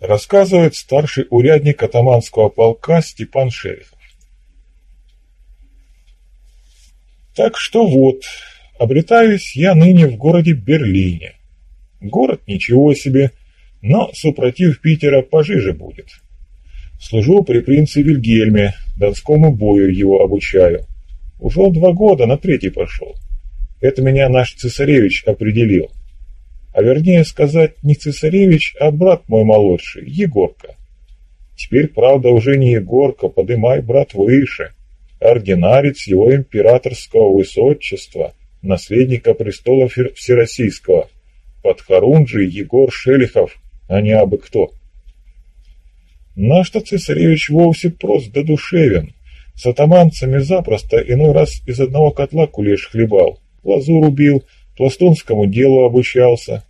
рассказывает старший урядник атаманского полка Степан Шерихов. Так что вот, обретаюсь я ныне в городе Берлине. Город ничего себе, но, супротив Питера, пожиже будет. Служу при принце Вильгельме, донскому бою его обучаю. Ушел два года, на третий пошел. Это меня наш цесаревич определил. А вернее сказать, не цесаревич, а брат мой молодший, Егорка. Теперь, правда, уже не Егорка, подымай, брат, выше. Ординарец его императорского высочества, наследника престола Всероссийского, подхорунжий Егор Шелихов, а не абы кто. Наш-то цесаревич вовсе прост да душевен. С атаманцами запросто иной раз из одного котла кулеш хлебал, лазу рубил, пластунскому делу обучался.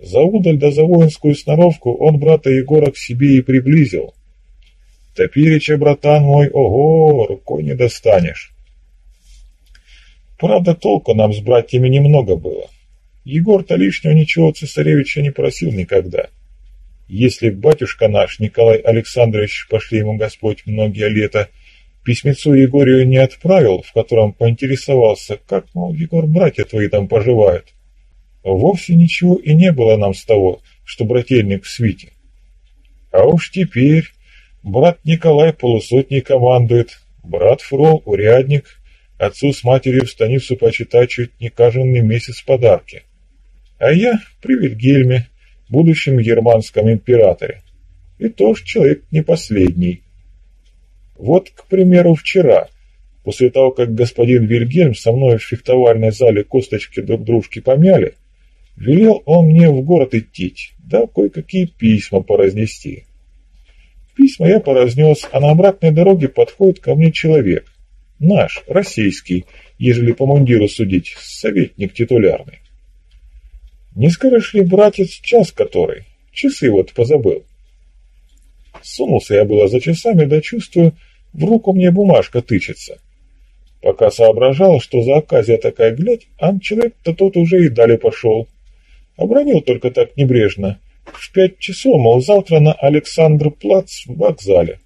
За удаль да за воинскую сноровку он брата Егора к себе и приблизил. Топирича, братан мой, ого, рукой не достанешь. Правда, толку нам с братьями немного было. Егор-то лишнего ничего цесаревича не просил никогда. Если батюшка наш, Николай Александрович, пошли ему Господь многие лета, письмецо Егорию не отправил, в котором поинтересовался, как, мол, Егор, братья твои там поживают. Вовсе ничего и не было нам с того, что брательник в свите. А уж теперь брат Николай полусотней командует, брат Фрол урядник, отцу с матерью в станицу почитать чуть не каждый месяц подарки. А я при Вильгельме, будущем германском императоре. И тоже человек не последний. Вот, к примеру, вчера, после того, как господин Вильгельм со мной в фехтовальной зале косточки друг дружки помяли, велел он мне в город идти, да кое-какие письма поразнести. Письма я поразнес, а на обратной дороге подходит ко мне человек. Наш, российский, ежели по мундиру судить, советник титулярный. Не скажешь ли, братец, час который? Часы вот позабыл. Сунулся я было за часами, да чувствую, в руку мне бумажка тычется. Пока соображал, что за оказия такая глядь, а человек-то тот уже и далее пошел. Обронил только так небрежно. В пять часов, мол, завтра на Александр Плац в вокзале.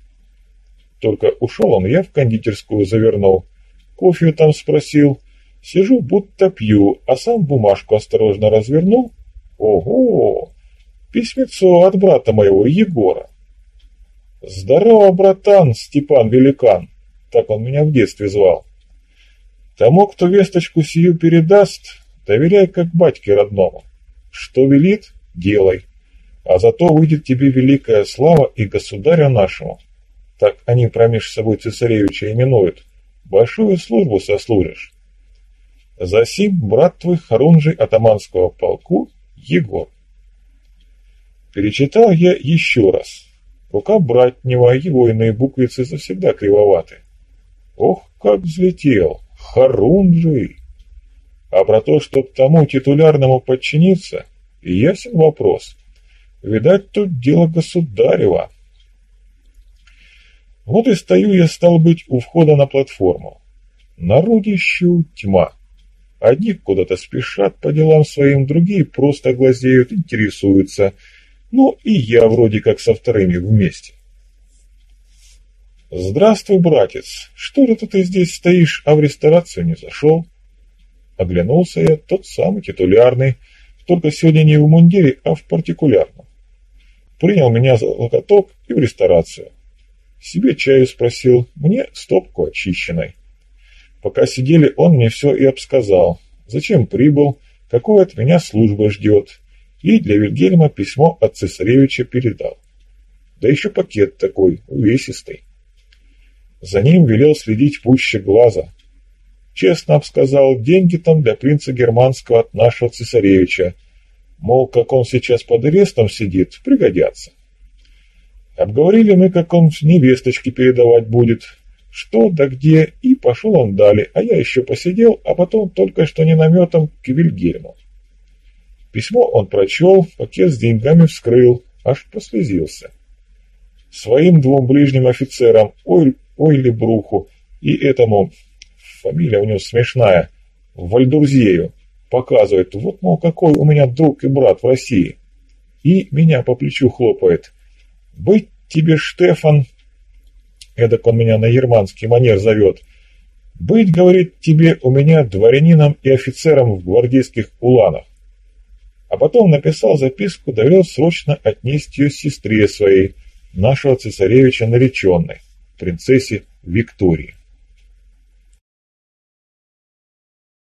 Только ушел он, я в кондитерскую завернул. Кофе там спросил, Сижу, будто пью, а сам бумажку осторожно развернул. Ого! Письмецо от брата моего, Егора. Здорово, братан, Степан Великан, так он меня в детстве звал. Тому, кто весточку сию передаст, доверяй как батьке родному. Что велит, делай. А зато выйдет тебе великая слава и государя нашему. Так они промеж собой цесаревича именуют. Большую службу сослужишь. Засим брат твой хорунжий атаманского полку Егор. Перечитал я еще раз. Рука братнего, его иные буквицы завсегда кривоваты. Ох, как взлетел! Хорунжий! А про то, чтоб тому титулярному подчиниться, ясен вопрос. Видать, тут дело государева. Вот и стою я, стал быть, у входа на платформу. Народищу тьма. Одни куда-то спешат по делам своим, другие просто глазеют, интересуются. Ну и я вроде как со вторыми вместе. «Здравствуй, братец! Что же ты здесь стоишь, а в ресторацию не зашел?» Оглянулся я, тот самый титулярный, только сегодня не в мундире, а в партикулярном. Принял меня за локоток и в ресторацию. Себе чаю спросил, мне стопку очищенной. Пока сидели, он мне все и обсказал. Зачем прибыл, какую от меня служба ждет. И для Вильгельма письмо от цесаревича передал. Да еще пакет такой, увесистый. За ним велел следить пуще глаза. Честно обсказал, деньги там для принца германского от нашего цесаревича. Мол, как он сейчас под арестом сидит, пригодятся. Обговорили мы, как он невесточке передавать будет, что да где, и пошел он далее, а я еще посидел, а потом только что не наметом к Вильгельму. Письмо он прочел, пакет с деньгами вскрыл, аж послезился. Своим двум ближним офицерам, ой, Ойли Бруху и этому, фамилия у него смешная, Вальдурзею, показывает, вот, мол, какой у меня друг и брат в России. И меня по плечу хлопает. Быть тебе, Штефан, эдак он меня на германский манер зовет, быть, говорит тебе, у меня дворянином и офицером в гвардейских уланах. А потом написал записку, довел срочно отнести ее сестре своей, нашего цесаревича нареченной, принцессе Виктории.